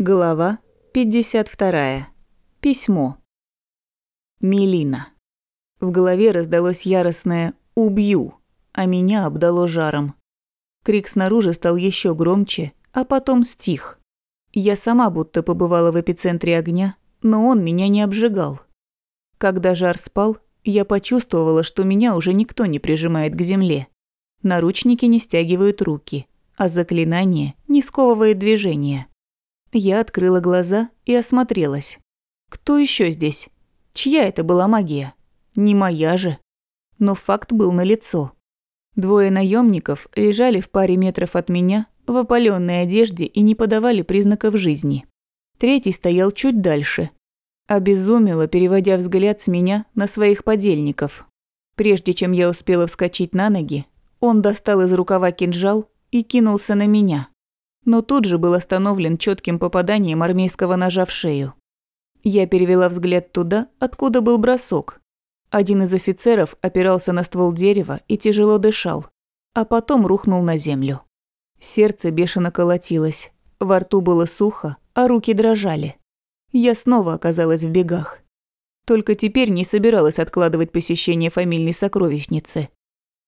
Глава 52. Письмо. Мелина. В голове раздалось яростное «убью», а меня обдало жаром. Крик снаружи стал еще громче, а потом стих. Я сама будто побывала в эпицентре огня, но он меня не обжигал. Когда жар спал, я почувствовала, что меня уже никто не прижимает к земле. Наручники не стягивают руки, а заклинание не сковывает движение. Я открыла глаза и осмотрелась. Кто еще здесь? Чья это была магия? Не моя же. Но факт был налицо. Двое наемников лежали в паре метров от меня в опаленной одежде и не подавали признаков жизни. Третий стоял чуть дальше. Обезумело, переводя взгляд с меня на своих подельников. Прежде чем я успела вскочить на ноги, он достал из рукава кинжал и кинулся на меня но тут же был остановлен четким попаданием армейского ножа в шею. Я перевела взгляд туда, откуда был бросок. Один из офицеров опирался на ствол дерева и тяжело дышал, а потом рухнул на землю. Сердце бешено колотилось, во рту было сухо, а руки дрожали. Я снова оказалась в бегах. Только теперь не собиралась откладывать посещение фамильной сокровищницы.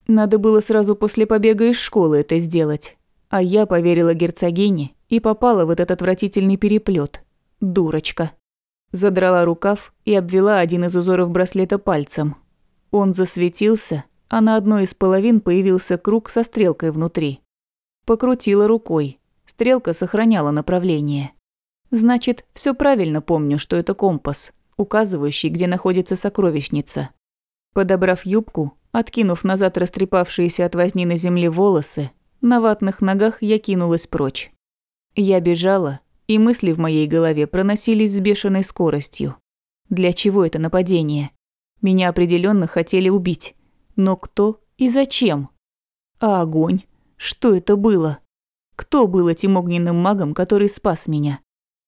Надо было сразу после побега из школы это сделать. А я поверила герцогине и попала в этот отвратительный переплет. Дурочка. Задрала рукав и обвела один из узоров браслета пальцем. Он засветился, а на одной из половин появился круг со стрелкой внутри. Покрутила рукой. Стрелка сохраняла направление. Значит, все правильно помню, что это компас, указывающий, где находится сокровищница. Подобрав юбку, откинув назад растрепавшиеся от возни на земле волосы, на ватных ногах я кинулась прочь. Я бежала, и мысли в моей голове проносились с бешеной скоростью. Для чего это нападение? Меня определенно хотели убить. Но кто и зачем? А огонь? Что это было? Кто был этим огненным магом, который спас меня?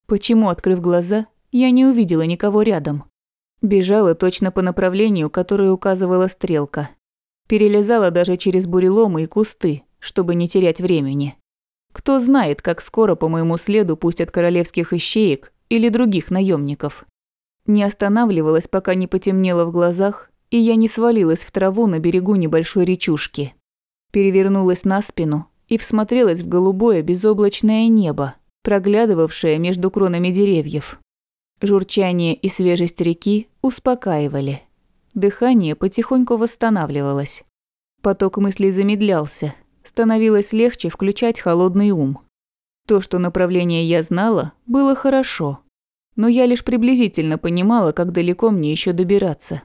Почему, открыв глаза, я не увидела никого рядом? Бежала точно по направлению, которое указывала стрелка. Перелезала даже через буреломы и кусты, чтобы не терять времени. Кто знает, как скоро по моему следу пустят королевских ищеек или других наемников. Не останавливалась, пока не потемнело в глазах, и я не свалилась в траву на берегу небольшой речушки. Перевернулась на спину и всмотрелась в голубое безоблачное небо, проглядывавшее между кронами деревьев. Журчание и свежесть реки успокаивали. Дыхание потихоньку восстанавливалось. Поток мыслей замедлялся, становилось легче включать холодный ум. То, что направление я знала, было хорошо, но я лишь приблизительно понимала, как далеко мне еще добираться.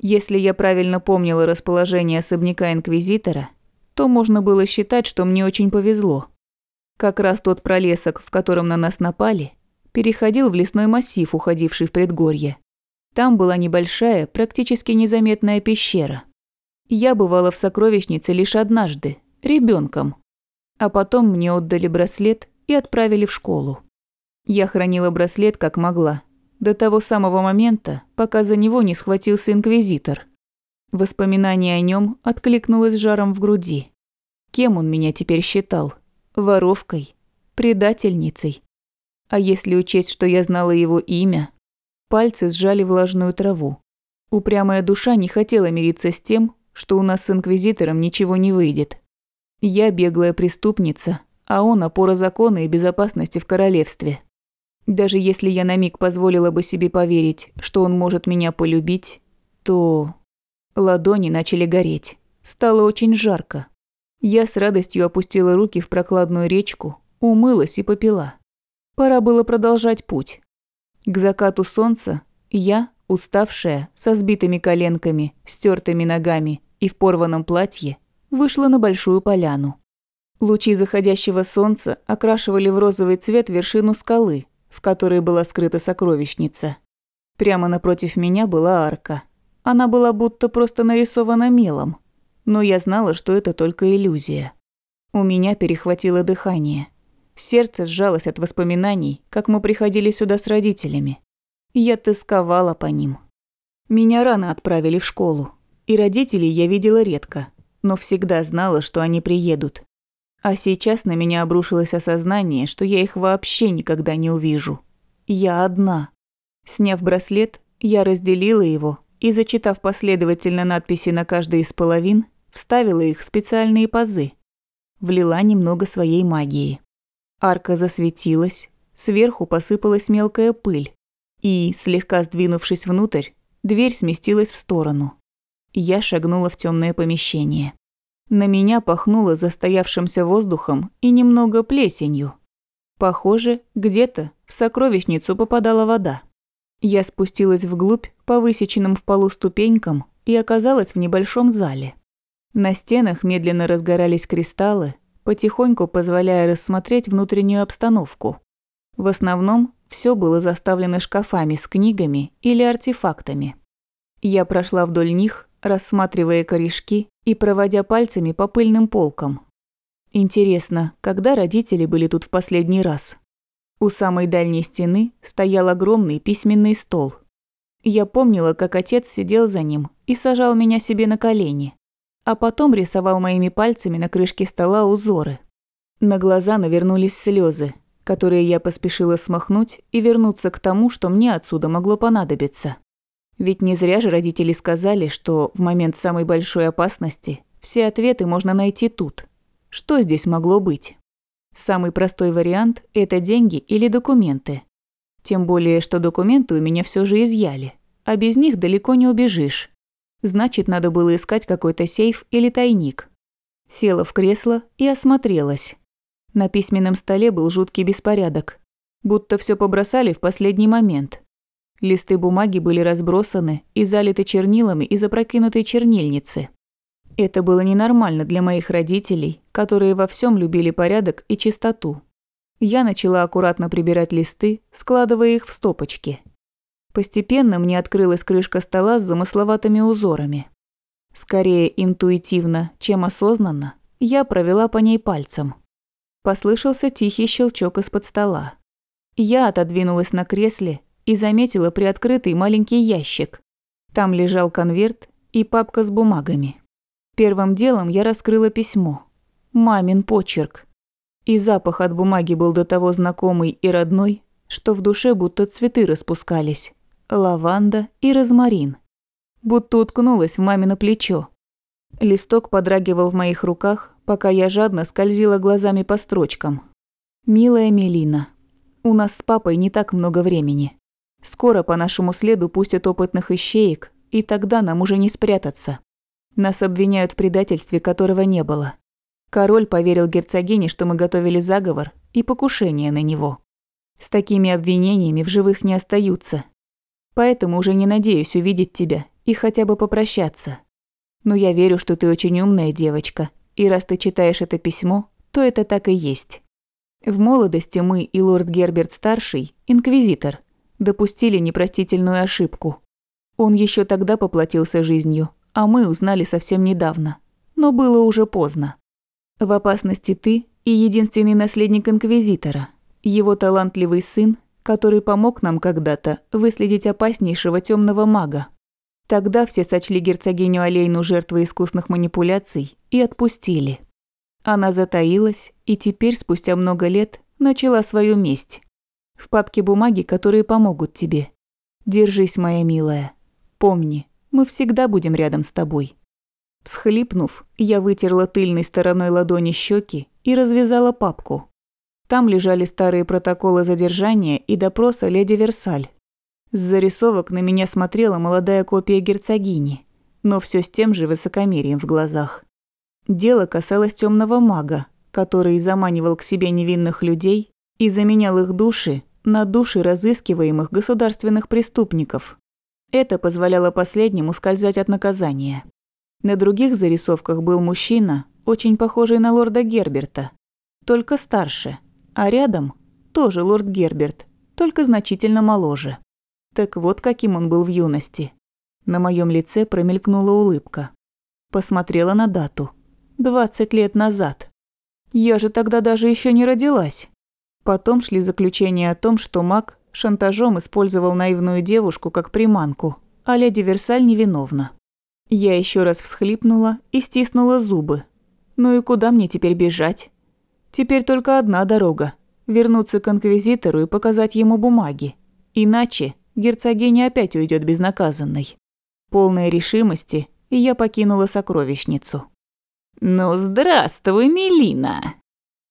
Если я правильно помнила расположение особняка Инквизитора, то можно было считать, что мне очень повезло. Как раз тот пролесок, в котором на нас напали, переходил в лесной массив, уходивший в предгорье. Там была небольшая, практически незаметная пещера. Я бывала в сокровищнице лишь однажды, ребенком. А потом мне отдали браслет и отправили в школу. Я хранила браслет как могла, до того самого момента, пока за него не схватился инквизитор. Воспоминание о нем откликнулось жаром в груди. Кем он меня теперь считал? Воровкой? Предательницей? А если учесть, что я знала его имя? Пальцы сжали влажную траву. Упрямая душа не хотела мириться с тем, что у нас с инквизитором ничего не выйдет. Я беглая преступница, а он опора закона и безопасности в королевстве. Даже если я на миг позволила бы себе поверить, что он может меня полюбить, то... Ладони начали гореть. Стало очень жарко. Я с радостью опустила руки в прокладную речку, умылась и попила. Пора было продолжать путь. К закату солнца я, уставшая, со сбитыми коленками, стертыми ногами и в порванном платье, вышла на большую поляну. Лучи заходящего солнца окрашивали в розовый цвет вершину скалы, в которой была скрыта сокровищница. Прямо напротив меня была арка. Она была будто просто нарисована мелом, но я знала, что это только иллюзия. У меня перехватило дыхание. Сердце сжалось от воспоминаний, как мы приходили сюда с родителями. Я тосковала по ним. Меня рано отправили в школу, и родителей я видела редко – но всегда знала, что они приедут. А сейчас на меня обрушилось осознание, что я их вообще никогда не увижу. Я одна. Сняв браслет, я разделила его и, зачитав последовательно надписи на каждой из половин, вставила их в специальные пазы. Влила немного своей магии. Арка засветилась, сверху посыпалась мелкая пыль, и, слегка сдвинувшись внутрь, дверь сместилась в сторону. Я шагнула в темное помещение. На меня пахнуло застоявшимся воздухом и немного плесенью. Похоже, где-то в сокровищницу попадала вода. Я спустилась вглубь по высеченным в полу ступенькам и оказалась в небольшом зале. На стенах медленно разгорались кристаллы, потихоньку позволяя рассмотреть внутреннюю обстановку. В основном все было заставлено шкафами с книгами или артефактами. Я прошла вдоль них, рассматривая корешки и проводя пальцами по пыльным полкам. Интересно, когда родители были тут в последний раз? У самой дальней стены стоял огромный письменный стол. Я помнила, как отец сидел за ним и сажал меня себе на колени, а потом рисовал моими пальцами на крышке стола узоры. На глаза навернулись слезы, которые я поспешила смахнуть и вернуться к тому, что мне отсюда могло понадобиться. Ведь не зря же родители сказали, что в момент самой большой опасности все ответы можно найти тут. Что здесь могло быть? Самый простой вариант – это деньги или документы. Тем более, что документы у меня все же изъяли, а без них далеко не убежишь. Значит, надо было искать какой-то сейф или тайник. Села в кресло и осмотрелась. На письменном столе был жуткий беспорядок. Будто все побросали в последний момент. Листы бумаги были разбросаны и залиты чернилами из опрокинутой чернильницы. Это было ненормально для моих родителей, которые во всем любили порядок и чистоту. Я начала аккуратно прибирать листы, складывая их в стопочки. Постепенно мне открылась крышка стола с замысловатыми узорами. Скорее интуитивно, чем осознанно, я провела по ней пальцем. Послышался тихий щелчок из-под стола. Я отодвинулась на кресле и заметила приоткрытый маленький ящик. Там лежал конверт и папка с бумагами. Первым делом я раскрыла письмо. Мамин почерк. И запах от бумаги был до того знакомый и родной, что в душе будто цветы распускались. Лаванда и розмарин. Будто уткнулась в мамино плечо. Листок подрагивал в моих руках, пока я жадно скользила глазами по строчкам. «Милая Мелина, у нас с папой не так много времени. Скоро по нашему следу пустят опытных ищеек, и тогда нам уже не спрятаться. Нас обвиняют в предательстве, которого не было. Король поверил герцогине, что мы готовили заговор и покушение на него. С такими обвинениями в живых не остаются. Поэтому уже не надеюсь увидеть тебя и хотя бы попрощаться. Но я верю, что ты очень умная девочка, и раз ты читаешь это письмо, то это так и есть. В молодости мы и лорд Герберт-старший, инквизитор, допустили непростительную ошибку. Он еще тогда поплатился жизнью, а мы узнали совсем недавно. Но было уже поздно. В опасности ты и единственный наследник Инквизитора, его талантливый сын, который помог нам когда-то выследить опаснейшего темного мага. Тогда все сочли герцогиню Олейну жертвой искусных манипуляций и отпустили. Она затаилась и теперь, спустя много лет, начала свою месть. В папке бумаги, которые помогут тебе. Держись, моя милая. Помни, мы всегда будем рядом с тобой». Схлипнув, я вытерла тыльной стороной ладони щеки и развязала папку. Там лежали старые протоколы задержания и допроса леди Версаль. С зарисовок на меня смотрела молодая копия герцогини, но все с тем же высокомерием в глазах. Дело касалось темного мага, который заманивал к себе невинных людей и заменял их души на души разыскиваемых государственных преступников. Это позволяло последнему скользать от наказания. На других зарисовках был мужчина, очень похожий на лорда Герберта, только старше, а рядом тоже лорд Герберт, только значительно моложе. Так вот каким он был в юности. На моем лице промелькнула улыбка. Посмотрела на дату. 20 лет назад. Я же тогда даже еще не родилась. Потом шли заключения о том, что маг шантажом использовал наивную девушку как приманку, а леди Версаль невиновна. Я еще раз всхлипнула и стиснула зубы. Ну и куда мне теперь бежать? Теперь только одна дорога – вернуться к инквизитору и показать ему бумаги. Иначе герцогиня опять уйдет безнаказанной. Полной решимости я покинула сокровищницу. «Ну, здравствуй, Мелина!»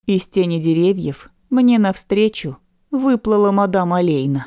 Из тени деревьев мне навстречу выплыла мадам Алейна.